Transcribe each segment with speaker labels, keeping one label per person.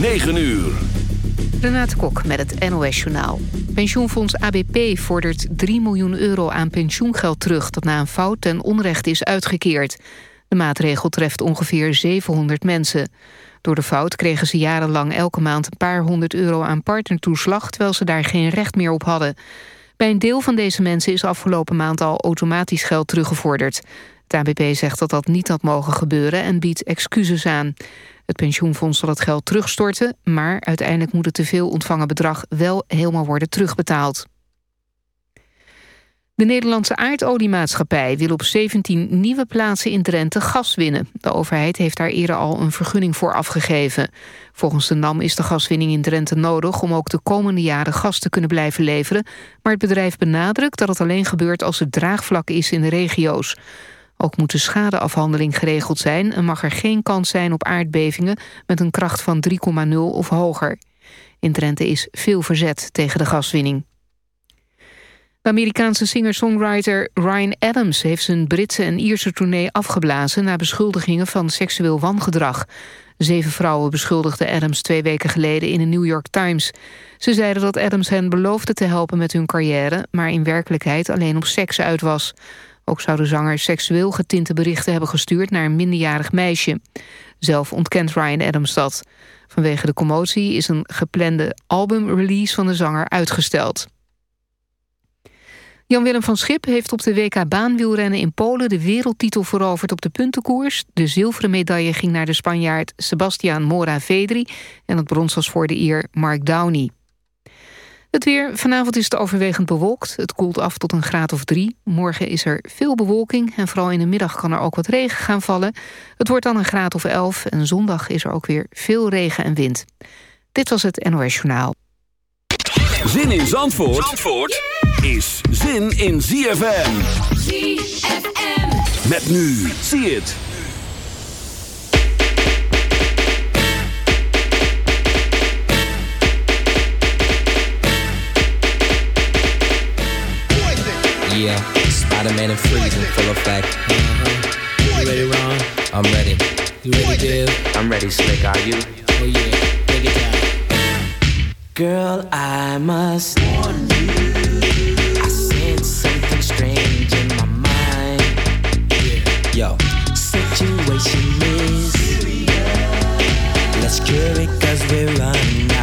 Speaker 1: 9 uur.
Speaker 2: Renate Kok met het NOS Journaal. Pensioenfonds ABP vordert 3 miljoen euro aan pensioengeld terug... dat na een fout ten onrechte is uitgekeerd. De maatregel treft ongeveer 700 mensen. Door de fout kregen ze jarenlang elke maand een paar honderd euro aan partnertoeslag... terwijl ze daar geen recht meer op hadden. Bij een deel van deze mensen is afgelopen maand al automatisch geld teruggevorderd. Het ABP zegt dat dat niet had mogen gebeuren en biedt excuses aan. Het pensioenfonds zal het geld terugstorten... maar uiteindelijk moet het teveel ontvangen bedrag wel helemaal worden terugbetaald. De Nederlandse aardoliemaatschappij wil op 17 nieuwe plaatsen in Drenthe gas winnen. De overheid heeft daar eerder al een vergunning voor afgegeven. Volgens de NAM is de gaswinning in Drenthe nodig om ook de komende jaren gas te kunnen blijven leveren. Maar het bedrijf benadrukt dat het alleen gebeurt als er draagvlak is in de regio's. Ook moet de schadeafhandeling geregeld zijn... en mag er geen kans zijn op aardbevingen met een kracht van 3,0 of hoger. In Drenthe is veel verzet tegen de gaswinning. De Amerikaanse singer-songwriter Ryan Adams heeft zijn Britse en Ierse tournee afgeblazen na beschuldigingen van seksueel wangedrag. Zeven vrouwen beschuldigden Adams twee weken geleden in de New York Times. Ze zeiden dat Adams hen beloofde te helpen met hun carrière, maar in werkelijkheid alleen op seks uit was. Ook zou de zanger seksueel getinte berichten hebben gestuurd naar een minderjarig meisje. Zelf ontkent Ryan Adams dat. Vanwege de commotie is een geplande albumrelease van de zanger uitgesteld. Jan-Willem van Schip heeft op de WK baanwielrennen in Polen... de wereldtitel veroverd op de puntenkoers. De zilveren medaille ging naar de Spanjaard Sebastian Mora-Vedri... en het brons was voor de Ier Mark Downey. Het weer. Vanavond is het overwegend bewolkt. Het koelt af tot een graad of drie. Morgen is er veel bewolking en vooral in de middag kan er ook wat regen gaan vallen. Het wordt dan een graad of elf en zondag is er ook weer veel regen en wind. Dit was het NOS Journaal.
Speaker 1: Zin in Zandvoort, Zandvoort is zin in ZFM.
Speaker 3: ZFM.
Speaker 1: Met nu. Zie het.
Speaker 4: Yeah, Spider-Man and freezing full effect.
Speaker 5: Uh-huh. You ready, Ron?
Speaker 4: I'm ready.
Speaker 5: You ready, Bill?
Speaker 6: I'm ready, Slick. Are you?
Speaker 5: Oh yeah, break it down.
Speaker 4: Girl, I must warn you. I sense something strange in my mind. Yo, situation is Let's cure it cause we're running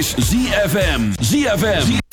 Speaker 5: is
Speaker 3: ZFM. ZFM.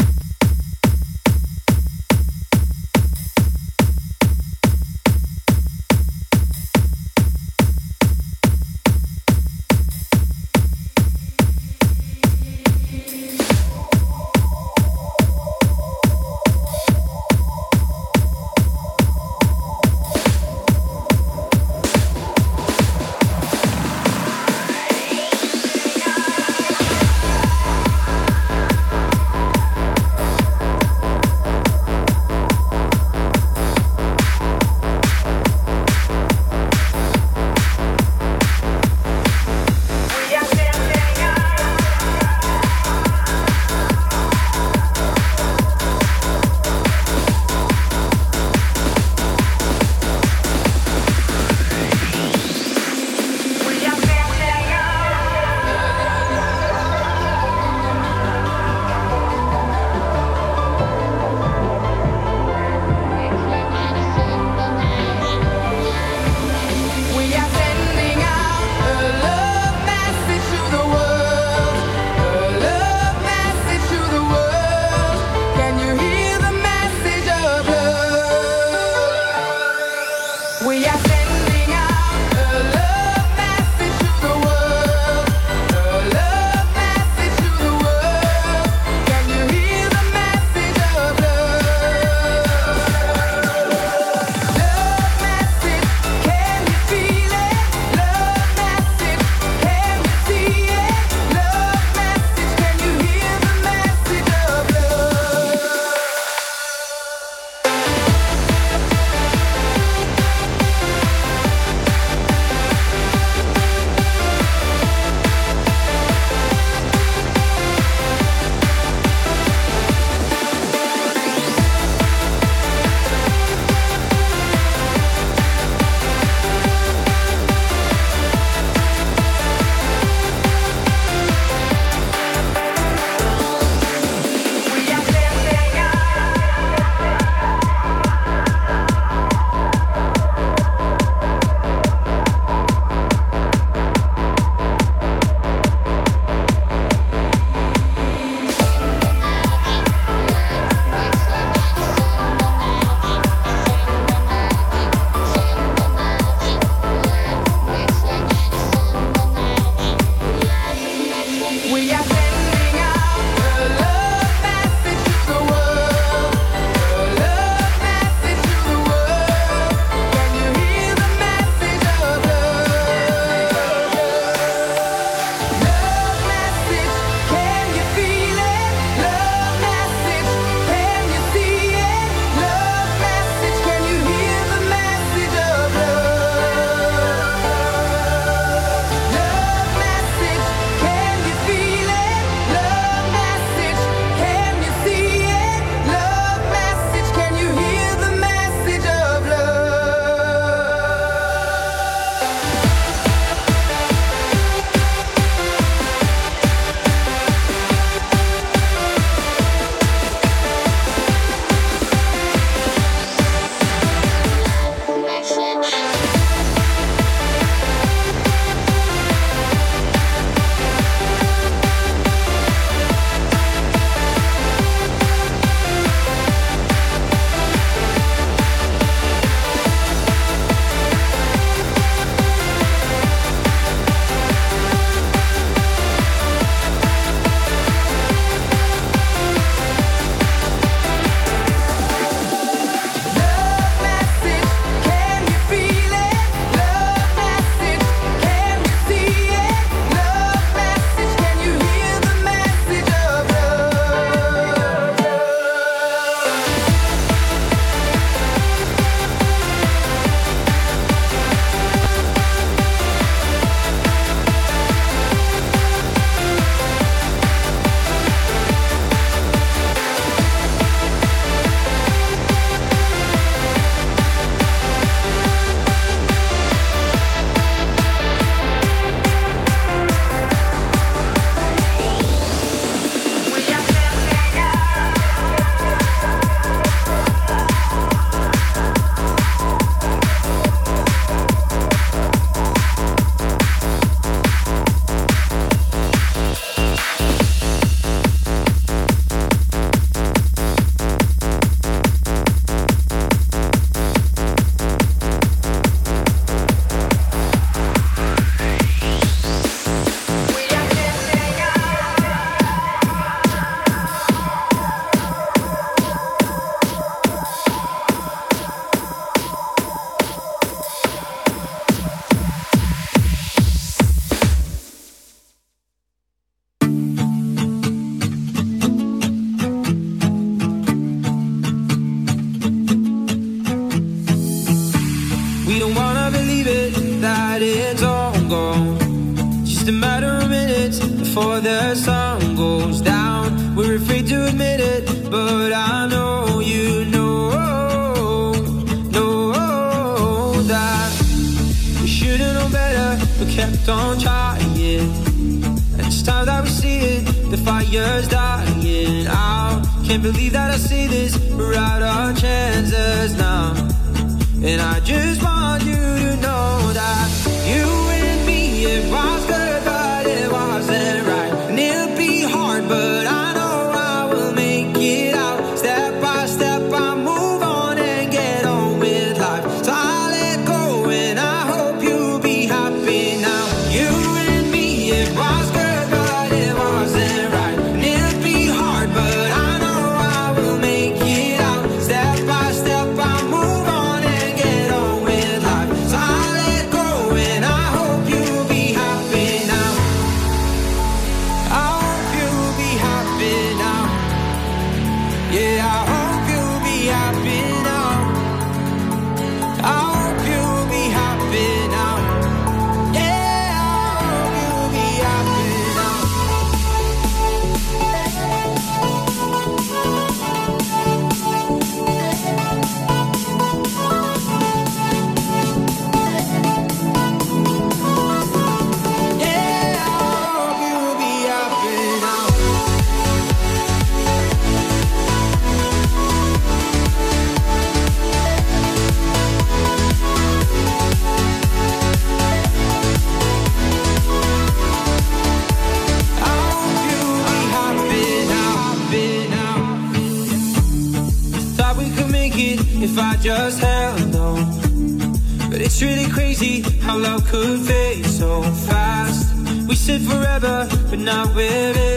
Speaker 7: believe that I see this. We're out our chances now. And I just held on. But it's really crazy how love could fade so fast. We said forever, but now we're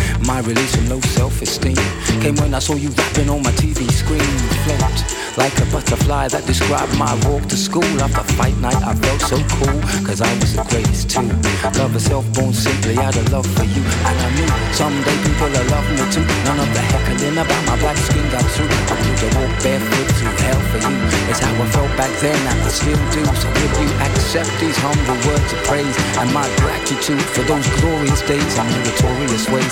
Speaker 8: My release from low self-esteem Came when I saw you rapping on my TV screen. Float like a butterfly that described my walk to school. After fight night I felt so cool Cause I was the greatest too. Love herself born simply out of love for you. And I knew someday people will love me too. None of the heckling about my black skin got through. I knew to walk barefoot through hell for you. It's how I felt back then and I still do. So will you accept these humble words of praise And my gratitude for those glorious days And meritorious ways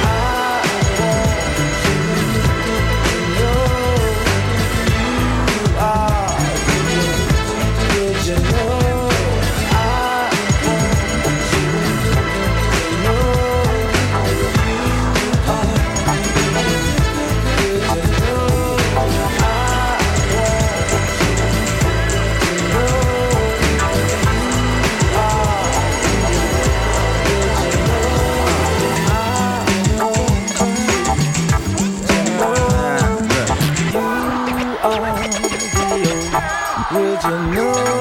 Speaker 9: 着呢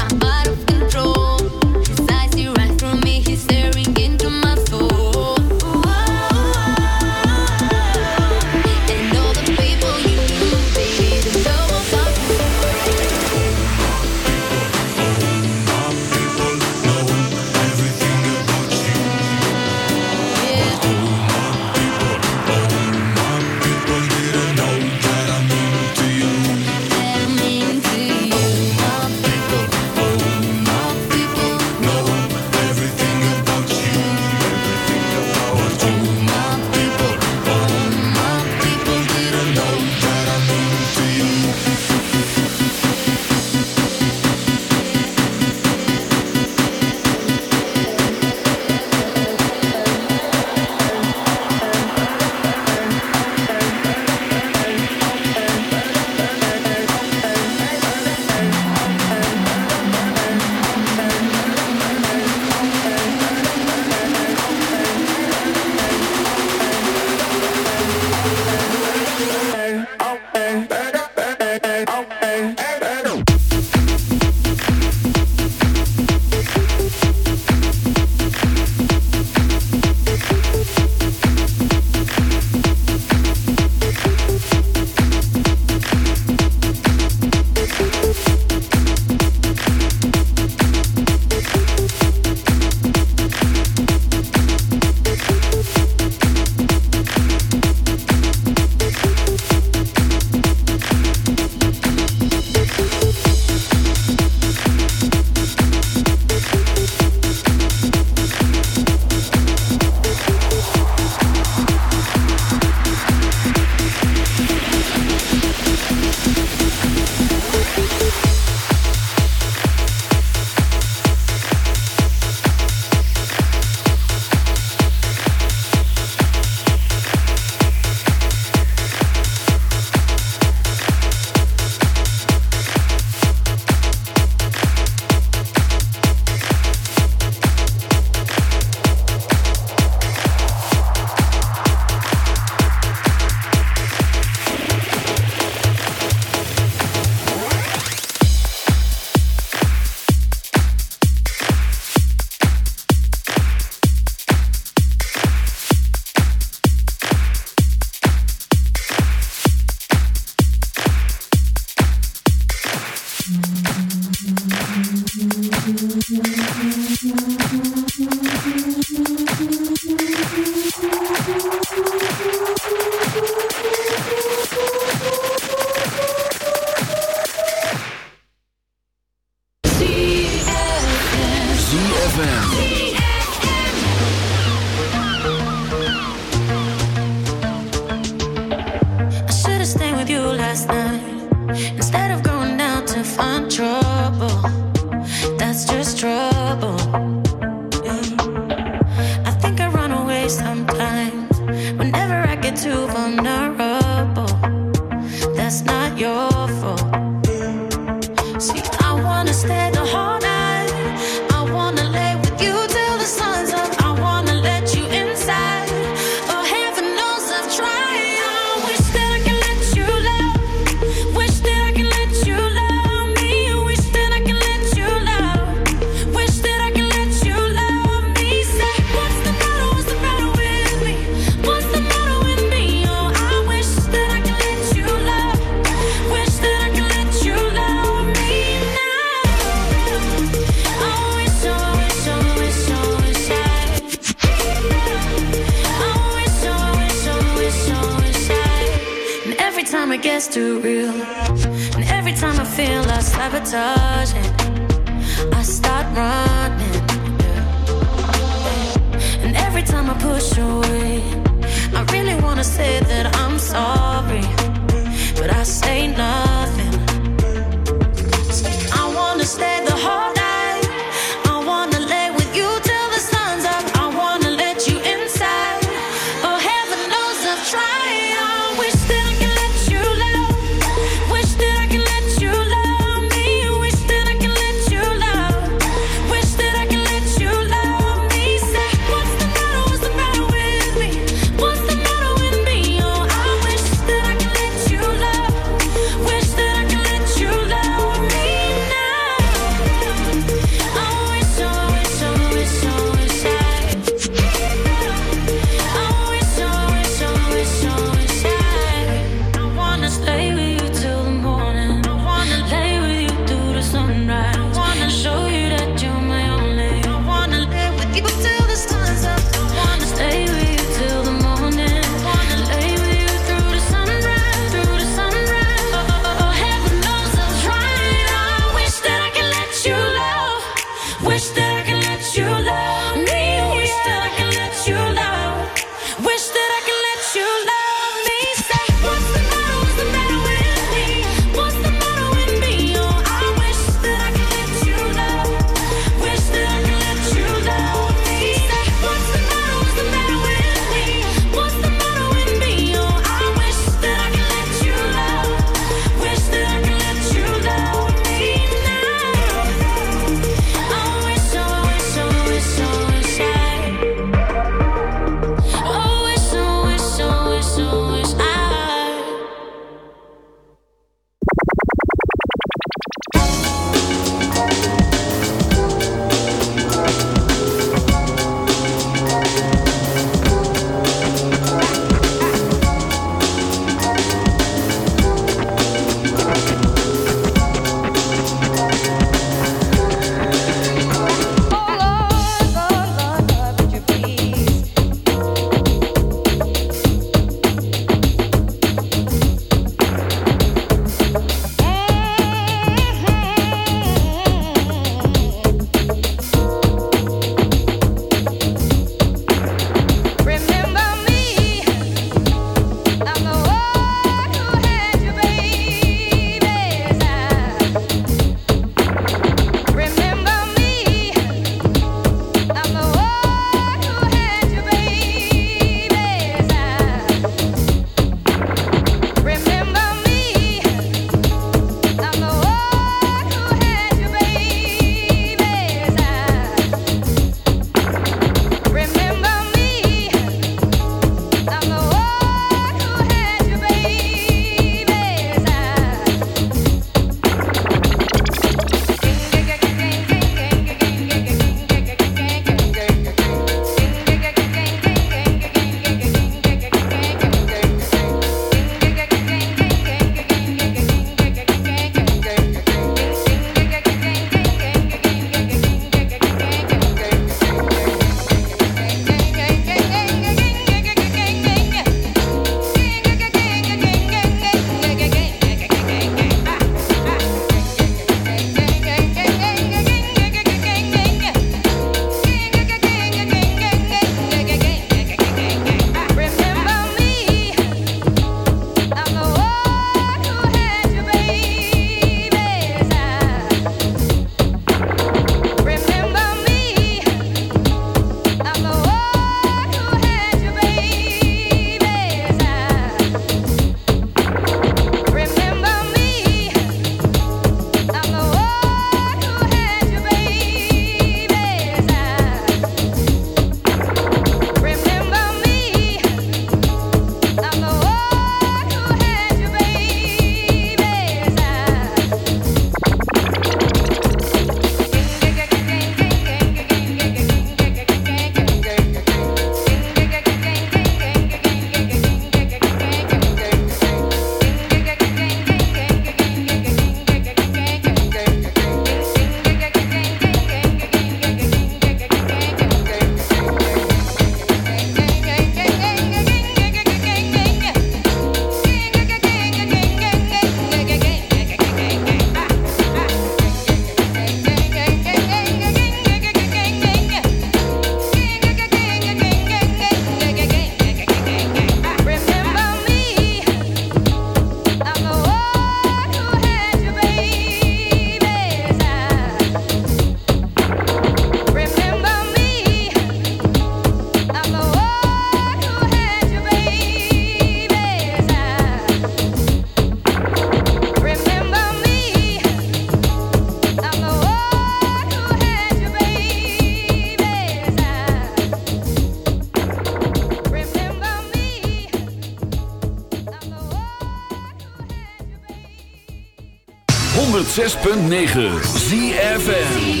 Speaker 1: 106.9
Speaker 3: ZFN